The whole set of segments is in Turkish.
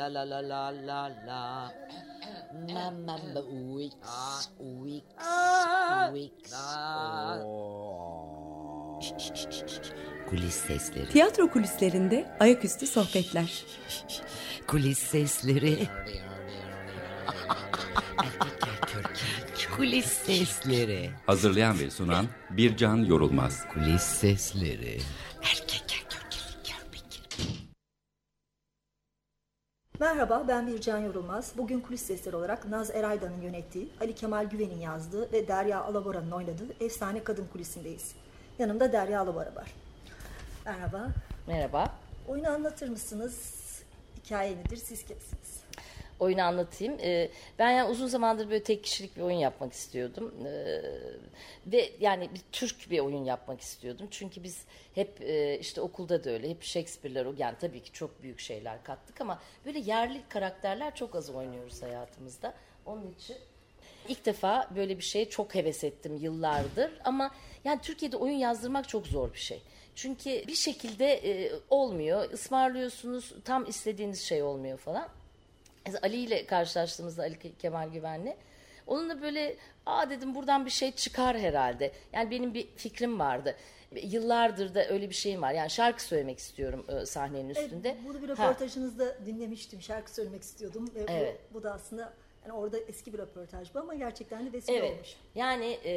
La la la la la la. Mama Wix. Wix. Wix. Kulis sesleri. Tiyatro kulislerinde ayaküstü sohbetler. Kulis sesleri. Kulis sesleri. Hazırlayan ve sunan Bircan Yorulmaz. Kulis sesleri. Merhaba ben Bircan Yorulmaz. Bugün kulis sesleri olarak Naz Erayda'nın yönettiği, Ali Kemal Güven'in yazdığı ve Derya Alabora'nın oynadığı Efsane Kadın Kulisi'ndeyiz. Yanımda Derya Alabora var. Merhaba. Merhaba. Oyunu anlatır mısınız? Hikaye nedir? Siz kimsiniz? Oyunu anlatayım. Ee, ben yani uzun zamandır böyle tek kişilik bir oyun yapmak istiyordum. Ee, ve yani bir Türk bir oyun yapmak istiyordum. Çünkü biz hep e, işte okulda da öyle. Hep Shakespeare'ler o yani tabii ki çok büyük şeyler kattık ama böyle yerli karakterler çok az oynuyoruz hayatımızda. Onun için ilk defa böyle bir şeye çok heves ettim yıllardır ama yani Türkiye'de oyun yazdırmak çok zor bir şey. Çünkü bir şekilde e, olmuyor. Ismarlıyorsunuz tam istediğiniz şey olmuyor falan. Ali ile karşılaştığımızda Ali Kemal Güven'le onunla böyle aa dedim buradan bir şey çıkar herhalde. Yani benim bir fikrim vardı. Yıllardır da öyle bir şeyim var. Yani şarkı söylemek istiyorum e, sahnenin üstünde. Evet, bunu bir Ha. röportajınızda dinlemiştim. Şarkı söylemek istiyordum. Ve bu- Evet. bu, da aslında yani orada eski bir röportaj bu ama gerçekten de vesile Evet. olmuş. Yani e,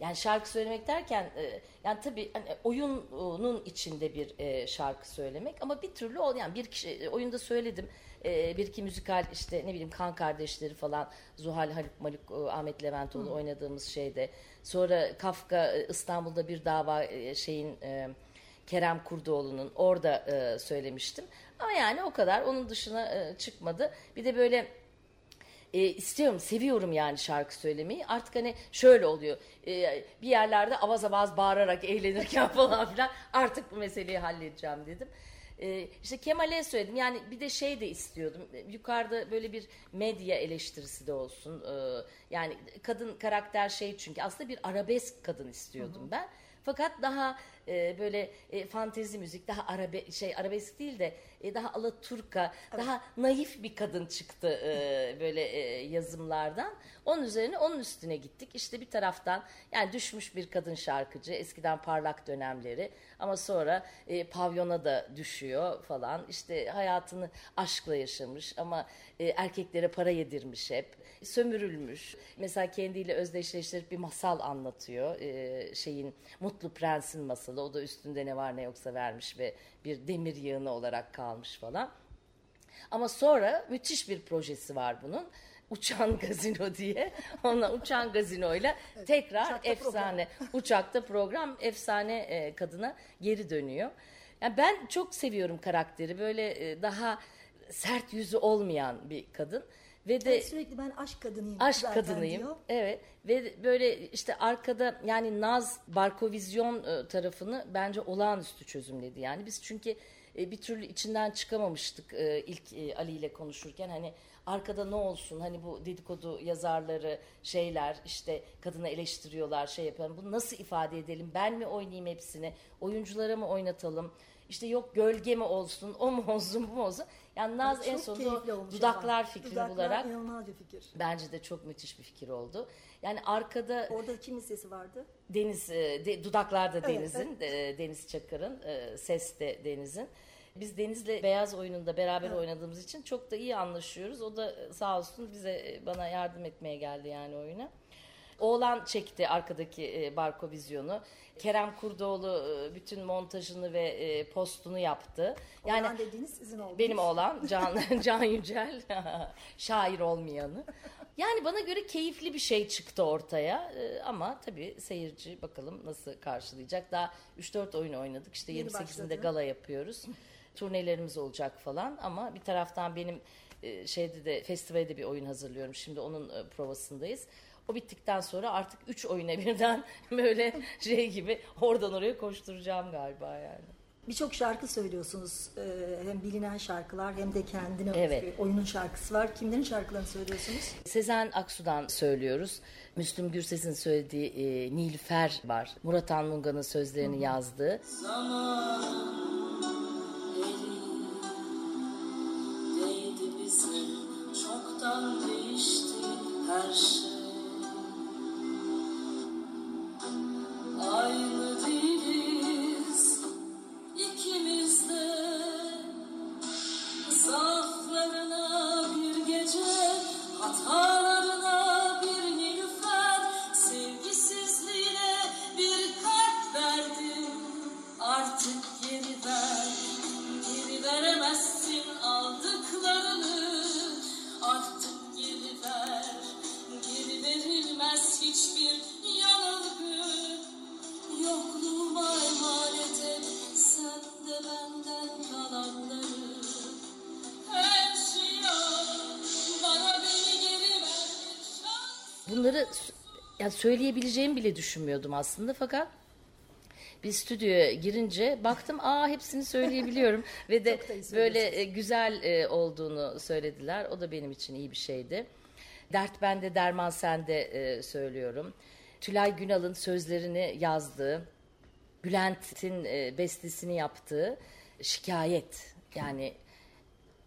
yani şarkı söylemek derken e, yani tabii hani oyunun içinde bir e, şarkı söylemek ama bir türlü ol yani bir kişi e, oyunda söyledim. E, bir iki müzikal işte ne bileyim Kan Kardeşleri falan Zuhal Haluk Maluk Ahmet Leventoğlu oynadığımız şeyde. Sonra Kafka e, İstanbul'da bir dava e, şeyin e, Kerem Kurdoğlu'nun orada e, söylemiştim. Ama yani o kadar onun dışına e, çıkmadı. Bir de böyle e, istiyorum, seviyorum yani şarkı söylemeyi. Artık hani şöyle oluyor. e, bir yerlerde avaz avaz bağırarak eğlenirken falan filan artık bu meseleyi halledeceğim dedim. E, işte Kemal'e söyledim. Yani bir de şey de istiyordum. E, Yukarıda böyle bir medya eleştirisi de olsun. E, yani kadın karakter şey çünkü aslında bir arabesk kadın istiyordum ben. Fakat daha e, böyle e, fantezi müzik, daha arabe şey arabesk değil de e, daha alaturka, daha naif bir kadın çıktı e, böyle e, yazımlardan. Onun üzerine onun üstüne gittik. İşte bir taraftan yani düşmüş bir kadın şarkıcı, eskiden parlak dönemleri ama sonra e, pavyona da düşüyor falan. İşte hayatını aşkla yaşamış ama e, erkeklere para yedirmiş hep. Sömürülmüş. Mesela kendiyle özdeşleştirip bir masal anlatıyor. E, şeyin Mutlu Prens'in masalı. O da üstünde ne var ne yoksa vermiş ve bir demir yığını olarak kalmış falan. Ama sonra müthiş bir projesi var bunun. Uçan Gazino diye. Onunla Uçan Gazino'yla tekrar uçakta efsane uçakta program efsane e, kadına geri dönüyor. Yani ben çok seviyorum karakteri. Böyle e, daha sert yüzü olmayan bir kadın ve de Yani sürekli ben aşk kadınıyım aşk zaten kadınıyım. diyor. Evet ve böyle işte arkada yani Naz Barkovizyon e, tarafını bence olağanüstü çözümledi. Yani biz çünkü e, bir türlü içinden çıkamamıştık e, ilk Ali ile konuşurken hani arkada ne olsun hani bu dedikodu yazarları şeyler işte kadını eleştiriyorlar şey yapalım bunu nasıl ifade edelim ben mi oynayayım hepsini oyunculara mı oynatalım işte yok gölge mi olsun o mu olsun bu mu olsun yani Naz en sonunda dudaklar ama. fikrini Dudaklar bularak inanılmaz bir fikir. Bence de çok müthiş bir fikir oldu. Yani arkada Orada kimin sesi vardı? Deniz, e, de, dudaklarda Evet, Deniz'in, e, Deniz Çakır'ın, e, ses de Deniz'in. Biz Deniz'le Beyaz oyununda beraber oynadığımız için çok da iyi anlaşıyoruz. O da sağ olsun bize bana yardım etmeye geldi yani oyuna. Oğlan çekti arkadaki e, barko vizyonu. Kerem Kurdoğlu e, bütün montajını ve e, postunu yaptı. Yani Yani dediğiniz sizin oldu. benim oğlan Can, Can Yücel, şair olmayanı. Yani bana göre keyifli bir şey çıktı ortaya Ee, ama tabii seyirci bakalım nasıl karşılayacak. Daha 3-4 oyun oynadık işte Yeni 28'inde başladı. gala yapıyoruz. Turnelerimiz olacak falan ama bir taraftan benim e, şeyde de festivalde bir oyun hazırlıyorum. Şimdi onun e, provasındayız. O bittikten sonra artık 3 oyuna birden böyle şey gibi oradan oraya koşturacağım galiba yani. Birçok şarkı söylüyorsunuz. Ee, hem bilinen şarkılar hem de kendine Evet. özgü oyunun şarkısı var. Kimlerin şarkılarını söylüyorsunuz? Sezen Aksu'dan söylüyoruz. Müslüm Gürses'in söylediği e, Nilüfer var. Murat Anmunga'nın sözlerini yazdığı. Değdi Bunları yani söyleyebileceğimi bile düşünmüyordum aslında fakat bir stüdyoya girince baktım aa hepsini söyleyebiliyorum ve de böyle e, güzel e, olduğunu söylediler. O da benim için iyi bir şeydi. Dert bende derman sende e, söylüyorum. Tülay Günal'ın sözlerini yazdığı, Bülent'in bestesini yaptığı Şikayet. Yani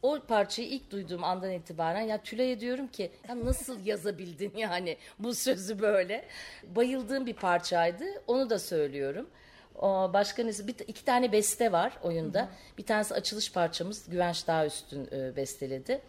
o parçayı ilk duyduğum andan itibaren ya Tülay'a diyorum ki ya nasıl yazabildin yani bu sözü böyle. Bayıldığım bir parçaydı. Onu da söylüyorum. Başka nesi? Bir, iki tane beste var oyunda. Bir tanesi açılış parçamız Güvenç Dağüstün e, besteledi.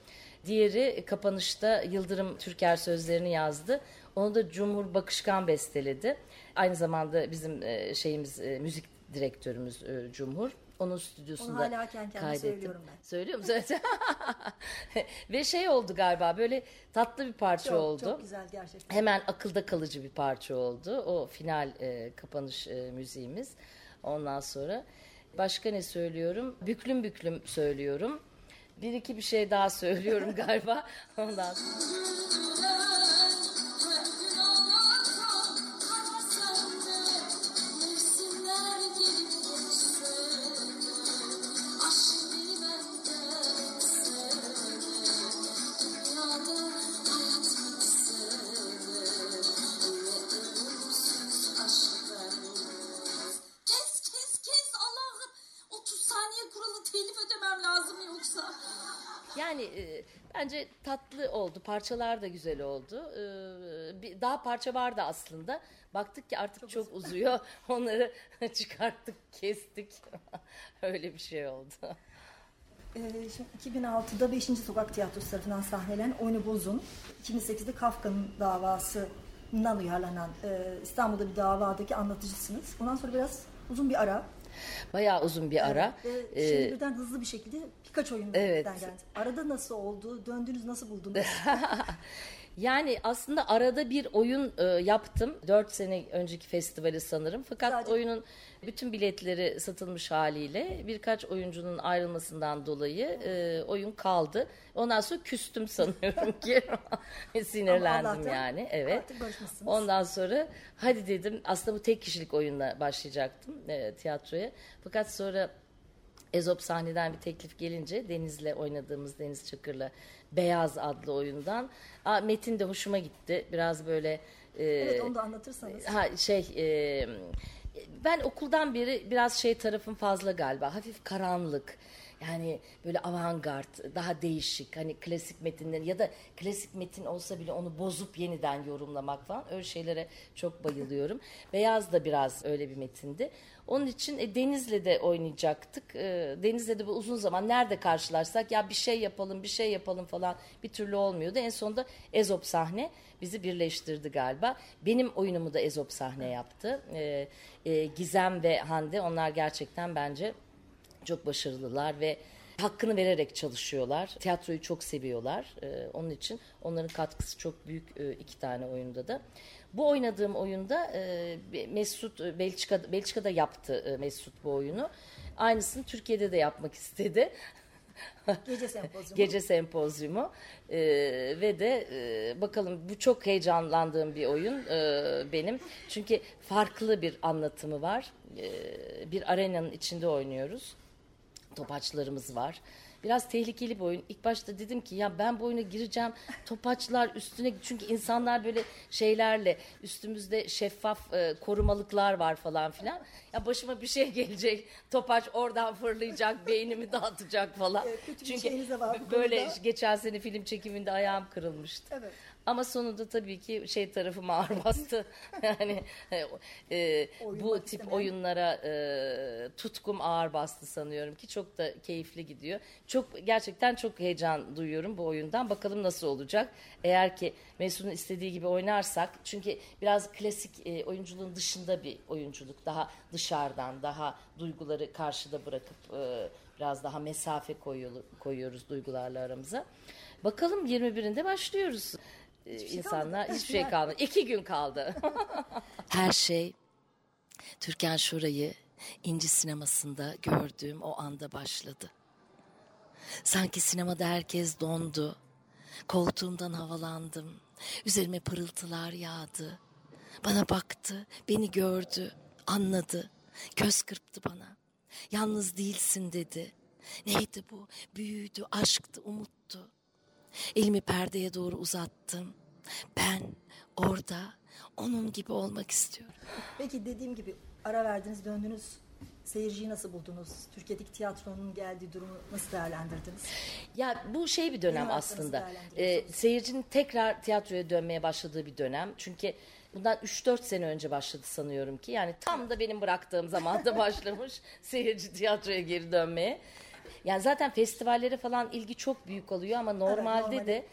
Diğeri kapanışta Yıldırım Türker sözlerini yazdı. Onu da Cumhur Bakışkan besteledi. Aynı zamanda bizim e, şeyimiz e, müzik direktörümüz Cumhur. Onun stüdyosunda Onu hala kendi kaydettim. söylüyorum ben. Söylüyor musun? Ve şey oldu galiba böyle tatlı bir parça Çok, oldu. çok güzel gerçekten. Hemen akılda kalıcı bir parça oldu. O final e, kapanış e, müziğimiz. Ondan sonra başka ne söylüyorum? Büklüm büklüm söylüyorum. Bir iki bir şey daha söylüyorum galiba. Ondan sonra. Tatlı oldu. Parçalar da güzel oldu. E, bir, daha parça vardı aslında. Baktık ki artık çok, uzuyor. Onları çıkarttık, kestik. Öyle bir şey oldu. Ee, şimdi 2006'da 5. Sokak Tiyatrosu tarafından sahnelenen Oyunu Bozun, 2008'de Kafka'nın davasından uyarlanan e, İstanbul'da bir davadaki anlatıcısınız. Ondan sonra biraz uzun bir ara. Bayağı uzun bir ara. Ve E, şimdi birden hızlı bir şekilde birkaç oyun Evet. geldi. Arada nasıl oldu? Döndünüz nasıl buldunuz? Yani aslında arada bir oyun e, yaptım. 4 sene önceki festivali sanırım. Fakat Sadece- oyunun bütün biletleri satılmış haliyle birkaç oyuncunun ayrılmasından dolayı e, oyun kaldı. Ondan sonra küstüm sanıyorum ki. Sinirlendim yani. Evet. Ondan sonra hadi dedim aslında bu tek kişilik oyunla başlayacaktım e, tiyatroya. Fakat sonra Ezop sahneden bir teklif gelince Deniz'le oynadığımız Deniz Çakır'la Beyaz adlı oyundan. Aa, Metin de hoşuma gitti. Biraz böyle e, evet onu da anlatırsanız. ha şey e, ben okuldan beri biraz şey tarafım fazla galiba. Hafif karanlık. Yani böyle avantgard, daha değişik. Hani klasik metinler ya da klasik metin olsa bile onu bozup yeniden yorumlamak falan. Öyle şeylere çok bayılıyorum. Beyaz da biraz öyle bir metindi. Onun için e, Deniz'le de oynayacaktık. E, Deniz'le de bu uzun zaman nerede karşılarsak ya bir şey yapalım, bir şey yapalım falan bir türlü olmuyordu. En sonunda Ezop sahne bizi birleştirdi galiba. Benim oyunumu da Ezop sahne yaptı. E, e, Gizem ve Hande onlar gerçekten bence çok başarılılar ve hakkını vererek çalışıyorlar. Tiyatroyu çok seviyorlar. Ee, onun için onların katkısı çok büyük e, iki tane oyunda da. Bu oynadığım oyunda e, Mesut e, Belçika Belçika'da yaptı e, Mesut bu oyunu. Aynısını Türkiye'de de yapmak istedi. Gece sempozyumu. Gece sempozyumu Ee, ve de e, bakalım bu çok heyecanlandığım bir oyun e, benim çünkü farklı bir anlatımı var Ee, bir arenanın içinde oynuyoruz topaçlarımız var. Biraz tehlikeli bir oyun. İlk başta dedim ki ya ben bu oyuna gireceğim. Topaçlar üstüne çünkü insanlar böyle şeylerle üstümüzde şeffaf e, korumalıklar var falan filan. Ya başıma bir şey gelecek. Topaç oradan fırlayacak, beynimi dağıtacak falan. Evet, çünkü var böyle konuda. geçen sene film çekiminde ayağım kırılmıştı. Evet. Ama sonunda tabii ki şey tarafım ağır bastı. yani e, bu tip istemeyen. oyunlara e, tutkum ağır bastı sanıyorum ki çok da keyifli gidiyor. Çok gerçekten çok heyecan duyuyorum bu oyundan. Bakalım nasıl olacak. Eğer ki Mesut'un istediği gibi oynarsak çünkü biraz klasik e, oyunculuğun dışında bir oyunculuk. Daha dışarıdan, daha duyguları karşıda bırakıp e, biraz daha mesafe koyuyor- koyuyoruz duygularla aramıza. Bakalım 21'inde başlıyoruz. Ee, insanlar kalmadı. hiçbir şey kalmadı. İki gün kaldı. Her şey Türkan Şoray'ı İnci sinemasında gördüğüm o anda başladı. Sanki sinemada herkes dondu. Koltuğumdan havalandım. Üzerime pırıltılar yağdı. Bana baktı, beni gördü, anladı. Göz kırptı bana. Yalnız değilsin dedi. Neydi bu? Büyüydü, aşktı, umuttu. Elimi perdeye doğru uzattım. Ben orada onun gibi olmak istiyorum. Peki dediğim gibi ara verdiniz döndünüz. Seyirciyi nasıl buldunuz? Türkiye'deki tiyatronun geldiği durumu nasıl değerlendirdiniz? Ya bu şey bir dönem hayatınızı aslında. Ee, seyircinin tekrar tiyatroya dönmeye başladığı bir dönem. Çünkü bundan 3-4 sene önce başladı sanıyorum ki. Yani tam da benim bıraktığım zamanda başlamış seyirci tiyatroya geri dönmeye. Yani zaten festivallere falan ilgi çok büyük oluyor ama normalde normali. de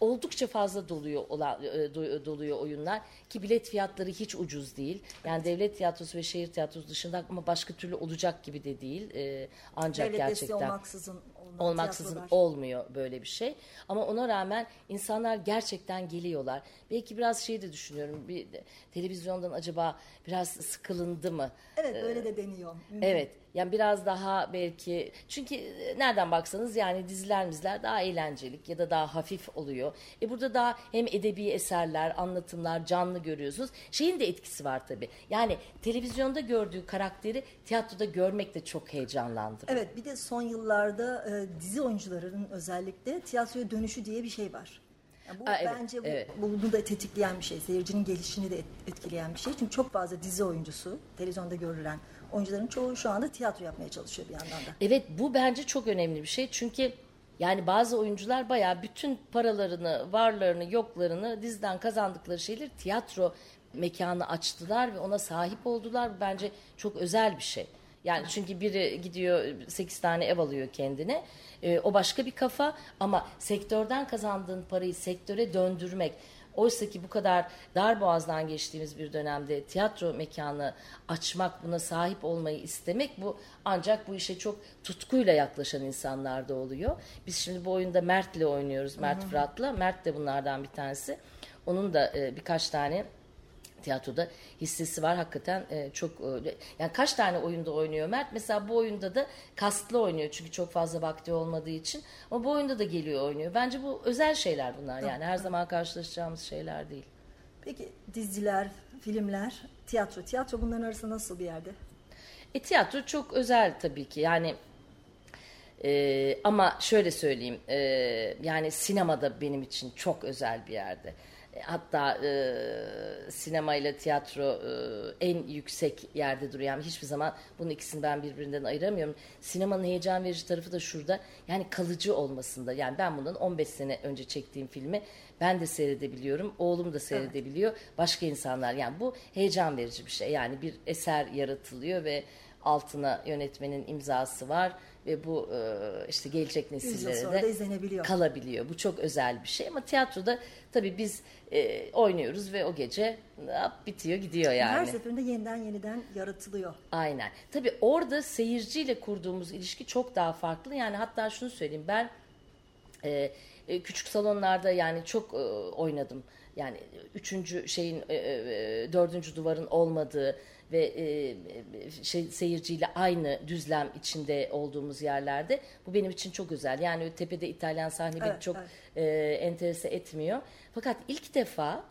oldukça fazla doluyor olan, e, do- doluyor oyunlar ki bilet fiyatları hiç ucuz değil. Yani devlet tiyatrosu ve şehir tiyatrosu dışında ama başka türlü olacak gibi de değil. Ee, ancak Devlet gerçekten olmaksızın olmaksızın tiyatrolar. olmuyor böyle bir şey. Ama ona rağmen insanlar gerçekten geliyorlar. Belki biraz şey de düşünüyorum. Bir televizyondan acaba biraz sıkılındı mı? Evet öyle de deniyor. Evet. Yani biraz daha belki çünkü nereden baksanız yani diziler mizler daha eğlencelik ya da daha hafif oluyor. E burada daha hem edebi eserler, anlatımlar canlı görüyorsunuz. Şeyin de etkisi var tabii. Yani televizyonda gördüğü karakteri tiyatroda görmek de çok heyecanlandırıyor. Evet bir de son yıllarda e, dizi oyuncularının özellikle tiyatroya dönüşü diye bir şey var. Yani bu Aa, evet, bence bu, evet. bunu da tetikleyen bir şey. Seyircinin gelişini de et- etkileyen bir şey. Çünkü çok fazla dizi oyuncusu, televizyonda görülen oyuncuların çoğu şu anda tiyatro yapmaya çalışıyor bir yandan da. Evet bu bence çok önemli bir şey. Çünkü yani bazı oyuncular bayağı bütün paralarını, varlarını, yoklarını diziden kazandıkları şeyleri tiyatro mekanı açtılar ve ona sahip oldular. Bence çok özel bir şey. Yani çünkü biri gidiyor 8 tane ev alıyor kendine. Ee, o başka bir kafa ama sektörden kazandığın parayı sektöre döndürmek Oysa ki bu kadar dar boğazdan geçtiğimiz bir dönemde tiyatro mekanı açmak, buna sahip olmayı istemek bu ancak bu işe çok tutkuyla yaklaşan insanlarda oluyor. Biz şimdi bu oyunda Mert'le oynuyoruz, Mert Fırat'la. Mert de bunlardan bir tanesi. Onun da e, birkaç tane tiyatroda hissesi var hakikaten e, çok öyle. Yani kaç tane oyunda oynuyor Mert? Mesela bu oyunda da kastlı oynuyor çünkü çok fazla vakti olmadığı için. Ama bu oyunda da geliyor oynuyor. Bence bu özel şeyler bunlar yani her zaman karşılaşacağımız şeyler değil. Peki diziler, filmler, tiyatro. Tiyatro bunların arasında nasıl bir yerde? E tiyatro çok özel tabii ki yani e, ama şöyle söyleyeyim e, yani sinemada benim için çok özel bir yerde. Hatta e, sinema ile tiyatro e, en yüksek yerde duruyor. Yani hiçbir zaman bunun ikisini ben birbirinden ayıramıyorum. Sinemanın heyecan verici tarafı da şurada. Yani kalıcı olmasında. Yani ben bundan 15 sene önce çektiğim filmi ben de seyredebiliyorum. Oğlum da seyredebiliyor. Başka insanlar. Yani bu heyecan verici bir şey. Yani bir eser yaratılıyor ve altına yönetmenin imzası var ve bu e, işte gelecek nesillere de kalabiliyor. Bu çok özel bir şey ama tiyatroda tabii biz e, oynuyoruz ve o gece hop, bitiyor gidiyor yani. Her seferinde yeniden yeniden yaratılıyor. Aynen. Tabii orada seyirciyle kurduğumuz ilişki çok daha farklı. Yani hatta şunu söyleyeyim ben e, e, küçük salonlarda yani çok e, oynadım. Yani üçüncü şeyin e, e, dördüncü duvarın olmadığı ve e, şey seyirciyle aynı düzlem içinde olduğumuz yerlerde bu benim için çok özel. Yani tepede İtalyan sahne beni Evet, çok evet. e, enterese etmiyor. Fakat ilk defa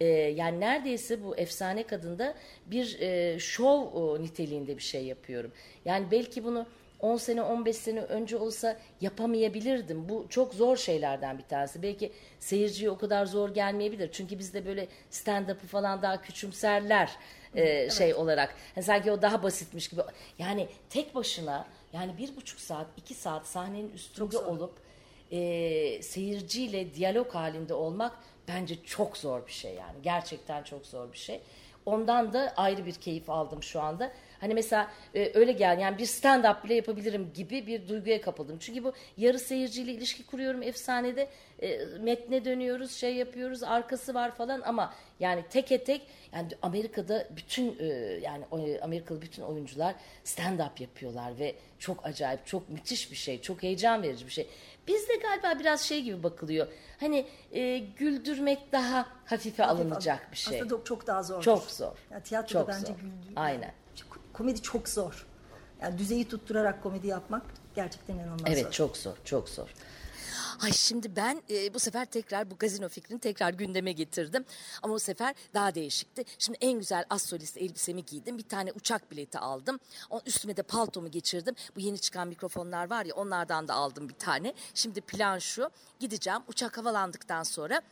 e, yani neredeyse bu efsane kadında bir e, şov e, niteliğinde bir şey yapıyorum. Yani belki bunu 10 sene 15 sene önce olsa yapamayabilirdim. Bu çok zor şeylerden bir tanesi. Belki seyirciye o kadar zor gelmeyebilir. Çünkü bizde böyle stand-up'ı falan daha küçümserler e, şey olarak. Yani sanki o daha basitmiş gibi. Yani tek başına yani bir buçuk saat iki saat sahnenin üstünde olup e, seyirciyle diyalog halinde olmak bence çok zor bir şey yani. Gerçekten çok zor bir şey. Ondan da ayrı bir keyif aldım şu anda. Hani mesela e, öyle gel yani bir stand up bile yapabilirim gibi bir duyguya kapıldım. Çünkü bu yarı seyirciyle ilişki kuruyorum efsanede. E, metne dönüyoruz, şey yapıyoruz, arkası var falan ama yani teke tek yani Amerika'da bütün e, yani Amerikalı bütün oyuncular stand up yapıyorlar ve çok acayip, çok müthiş bir şey, çok heyecan verici bir şey. Bizde galiba biraz şey gibi bakılıyor. Hani e, güldürmek daha hafife alınacak bir şey. Aslında çok, daha zor. Çok zor. Ya tiyatroda Çok bence zor. güldü- Aynen. Komedi çok zor. Yani düzeyi tutturarak komedi yapmak gerçekten inanılmaz Evet zor. çok zor, çok zor. Ay şimdi ben e, bu sefer tekrar bu gazino fikrini tekrar gündeme getirdim. Ama bu sefer daha değişikti. Şimdi en güzel az solist elbisemi giydim. Bir tane uçak bileti aldım. O üstüme de paltomu geçirdim. Bu yeni çıkan mikrofonlar var ya onlardan da aldım bir tane. Şimdi plan şu. Gideceğim uçak havalandıktan sonra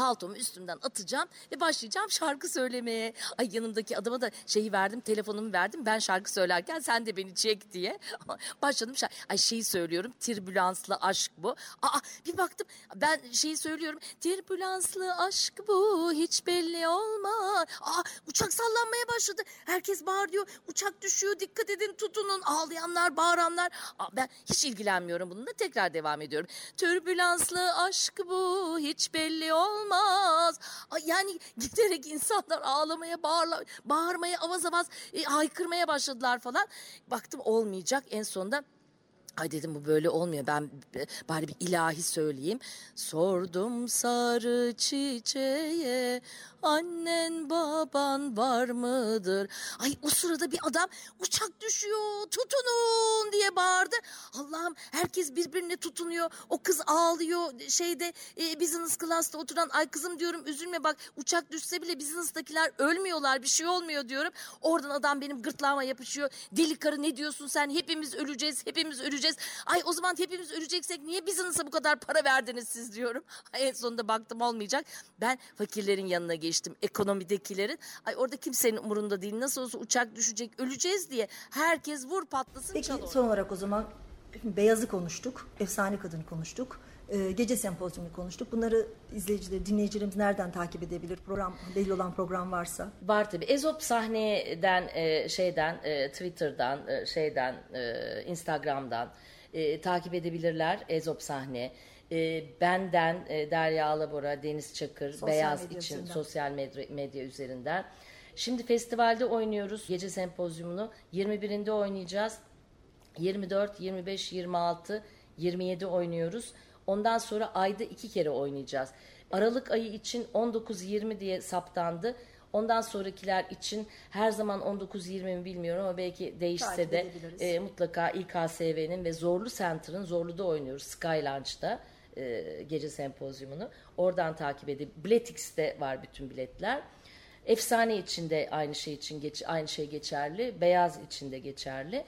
paltomu üstümden atacağım ve başlayacağım şarkı söylemeye. Ay yanımdaki adama da şeyi verdim, telefonumu verdim. Ben şarkı söylerken sen de beni çek diye. Başladım şarkı. Ay şeyi söylüyorum. Tirbülanslı aşk bu. Aa bir baktım ben şeyi söylüyorum. Tirbülanslı aşk bu hiç belli olma. Aa uçak sallanmaya başladı. Herkes bağırıyor. Uçak düşüyor. Dikkat edin tutunun. Ağlayanlar, bağıranlar. Aa, ben hiç ilgilenmiyorum bununla. Tekrar devam ediyorum. Türbülanslı aşk bu hiç belli olmaz. Yani giderek insanlar ağlamaya, bağırla, bağırmaya, avaz avaz e, haykırmaya başladılar falan. Baktım olmayacak. En sonunda Ay dedim bu böyle olmuyor. Ben bari bir ilahi söyleyeyim. Sordum sarı çiçeğe annen baban var mıdır? Ay o sırada bir adam uçak düşüyor tutunun diye bağırdı. Allah'ım herkes birbirine tutunuyor. O kız ağlıyor şeyde e, business class'ta oturan ay kızım diyorum üzülme bak uçak düşse bile business'takiler ölmüyorlar bir şey olmuyor diyorum. Oradan adam benim gırtlağıma yapışıyor. Deli karı ne diyorsun sen hepimiz öleceğiz hepimiz öleceğiz. Ay o zaman hepimiz öleceksek niye business'a bu kadar para verdiniz siz diyorum. Ay, en sonunda baktım olmayacak. Ben fakirlerin yanına geçtim ekonomidekilerin. Ay orada kimsenin umurunda değil nasıl olsa uçak düşecek öleceğiz diye. Herkes vur patlasın Peki çal oyna. son olarak o zaman Beyaz'ı konuştuk, Efsane Kadın'ı konuştuk, e, Gece Sempozyumunu konuştuk. Bunları izleyiciler, dinleyicilerimiz nereden takip edebilir? Program, belli olan program varsa. Var tabii. Ezop sahneden, e, şeyden, e, Twitter'dan, e, şeyden, Instagram'dan takip edebilirler. Ezop sahne. E, benden e, Derya Alabora, Deniz Çakır, Sosyal Beyaz için üzerinden. sosyal medya, medya üzerinden. Şimdi festivalde oynuyoruz. Gece sempozyumunu 21'inde oynayacağız. 24, 25, 26, 27 oynuyoruz. Ondan sonra ayda iki kere oynayacağız. Aralık ayı için 19-20 diye saptandı. Ondan sonrakiler için her zaman 19-20 mi bilmiyorum ama belki değişse de e, mutlaka İKSV'nin ve Zorlu Center'ın Zorlu'da oynuyoruz. Sky Lounge'da e, gece sempozyumunu. Oradan takip edip Biletix'te var bütün biletler. Efsane içinde aynı şey için geç, aynı şey geçerli. Beyaz içinde geçerli.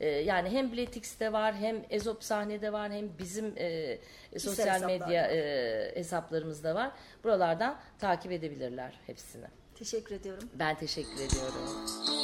Ee, yani hem Biletix'te var hem Ezop sahnede var hem bizim e, sosyal medya e, hesaplarımızda var. Buralardan takip edebilirler hepsini. Teşekkür ediyorum. Ben teşekkür ediyorum.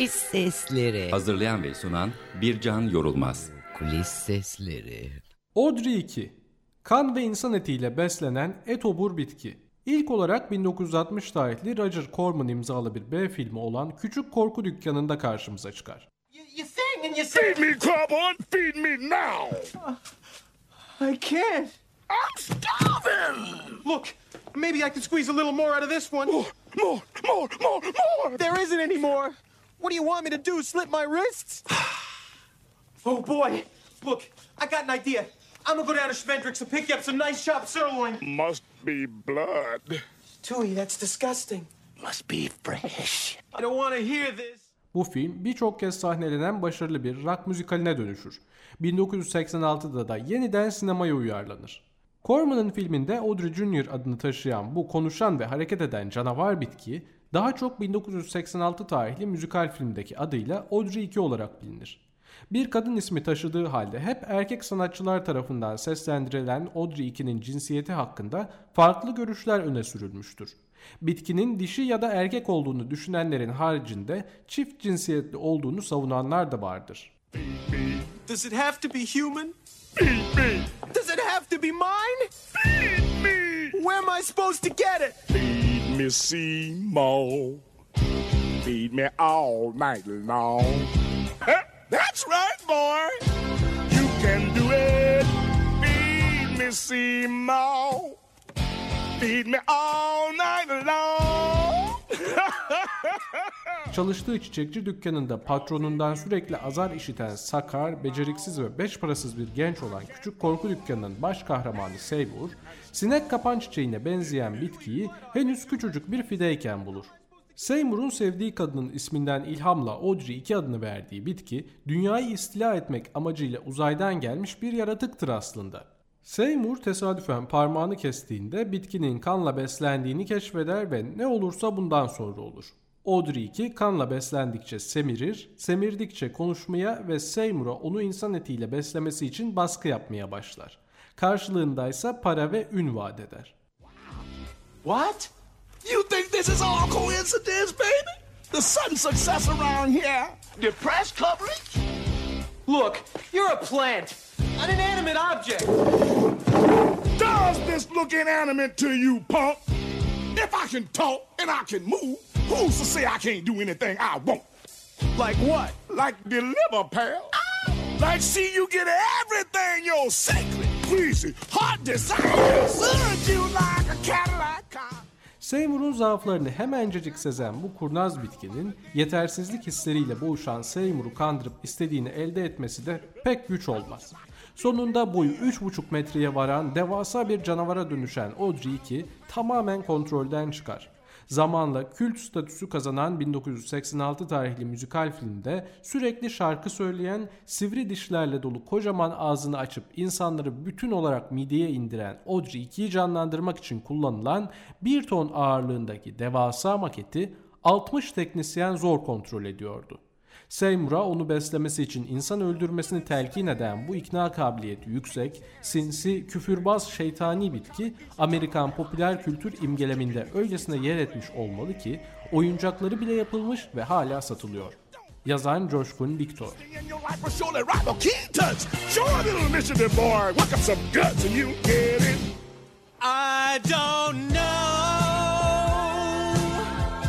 Kulis sesleri. Hazırlayan ve sunan Bircan Yorulmaz. Kulis sesleri. Audrey 2. Kan ve insan etiyle beslenen etobur bitki. İlk olarak 1960 tarihli Roger Corman imzalı bir B filmi olan Küçük Korku Dükkanı'nda karşımıza çıkar. You sing and you sing. Feed me, Carbon! Feed me now! I can't. I'm starving! Look, maybe I can squeeze a little more out of this one. More, more, more, more, more! There isn't any more. What do you want me to do? Slit my wrists? oh boy. Look, I got an idea. I'm gonna go down to Schmendrick's and pick you up some nice chopped sirloin. Must be blood. Tui, that's disgusting. Must be fresh. I don't want to hear this. Bu film birçok kez sahnelenen başarılı bir rock müzikaline dönüşür. 1986'da da yeniden sinemaya uyarlanır. Corman'ın filminde Audrey Junior adını taşıyan bu konuşan ve hareket eden canavar bitki daha çok 1986 tarihli müzikal filmdeki adıyla Audrey 2 olarak bilinir. Bir kadın ismi taşıdığı halde hep erkek sanatçılar tarafından seslendirilen Audrey 2'nin cinsiyeti hakkında farklı görüşler öne sürülmüştür. Bitkinin dişi ya da erkek olduğunu düşünenlerin haricinde çift cinsiyetli olduğunu savunanlar da vardır. Does it have to be human? Does it have to be mine? Where am I supposed to get it? Me, Seymour. Feed me all night long. That's right, boy. You can do it. Feed me, Seymour. Feed me all night long. Çalıştığı çiçekçi dükkanında patronundan sürekli azar işiten sakar, beceriksiz ve beş parasız bir genç olan küçük korku dükkanının baş kahramanı Seymour, sinek kapan çiçeğine benzeyen bitkiyi henüz küçücük bir fideyken bulur. Seymour'un sevdiği kadının isminden ilhamla Audrey 2 adını verdiği bitki, dünyayı istila etmek amacıyla uzaydan gelmiş bir yaratıktır aslında. Seymour tesadüfen parmağını kestiğinde bitkinin kanla beslendiğini keşfeder ve ne olursa bundan sonra olur. Audrey 2 kanla beslendikçe semirir, semirdikçe konuşmaya ve Seymour'a onu insan etiyle beslemesi için baskı yapmaya başlar. Karşılığında ise para ve ün vaat eder. What? You think this is all coincidence, baby? The sudden success around here. The press coverage? Look, you're a plant, an inanimate object. Does this look inanimate to you, punk? If I can talk and I can move, who's to say I can't do anything I want? Like what? Like deliver, pal. Like see you get everything your sacred, greasy, heart desires. Urge you like a Cadillac car. Seymour'un zaaflarını hemencecik sezen bu kurnaz bitkinin yetersizlik hisleriyle boğuşan Seymour'u kandırıp istediğini elde etmesi de pek güç olmaz. Sonunda boyu 3,5 metreye varan devasa bir canavara dönüşen Audrey 2 tamamen kontrolden çıkar. Zamanla kült statüsü kazanan 1986 tarihli müzikal filmde sürekli şarkı söyleyen, sivri dişlerle dolu kocaman ağzını açıp insanları bütün olarak mideye indiren Audrey 2'yi canlandırmak için kullanılan 1 ton ağırlığındaki devasa maketi 60 teknisyen zor kontrol ediyordu. Seymour'a onu beslemesi için insan öldürmesini telkin eden bu ikna kabiliyeti yüksek, sinsi, küfürbaz şeytani bitki Amerikan popüler kültür imgeleminde öylesine yer etmiş olmalı ki oyuncakları bile yapılmış ve hala satılıyor. Yazan Coşkun Victor. I don't know.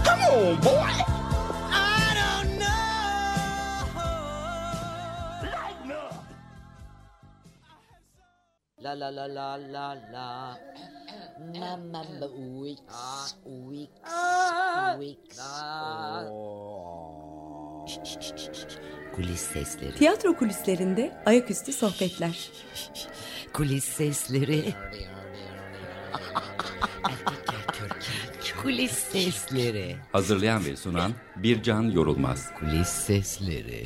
Come on, boy. La la la la la la. Mama uik. Uik. Uik. Kulis sesleri. Tiyatro kulislerinde ayaküstü sohbetler. Kulis sesleri. Kulis sesleri. Hazırlayan ve sunan Bircan Yorulmaz. Kulis sesleri.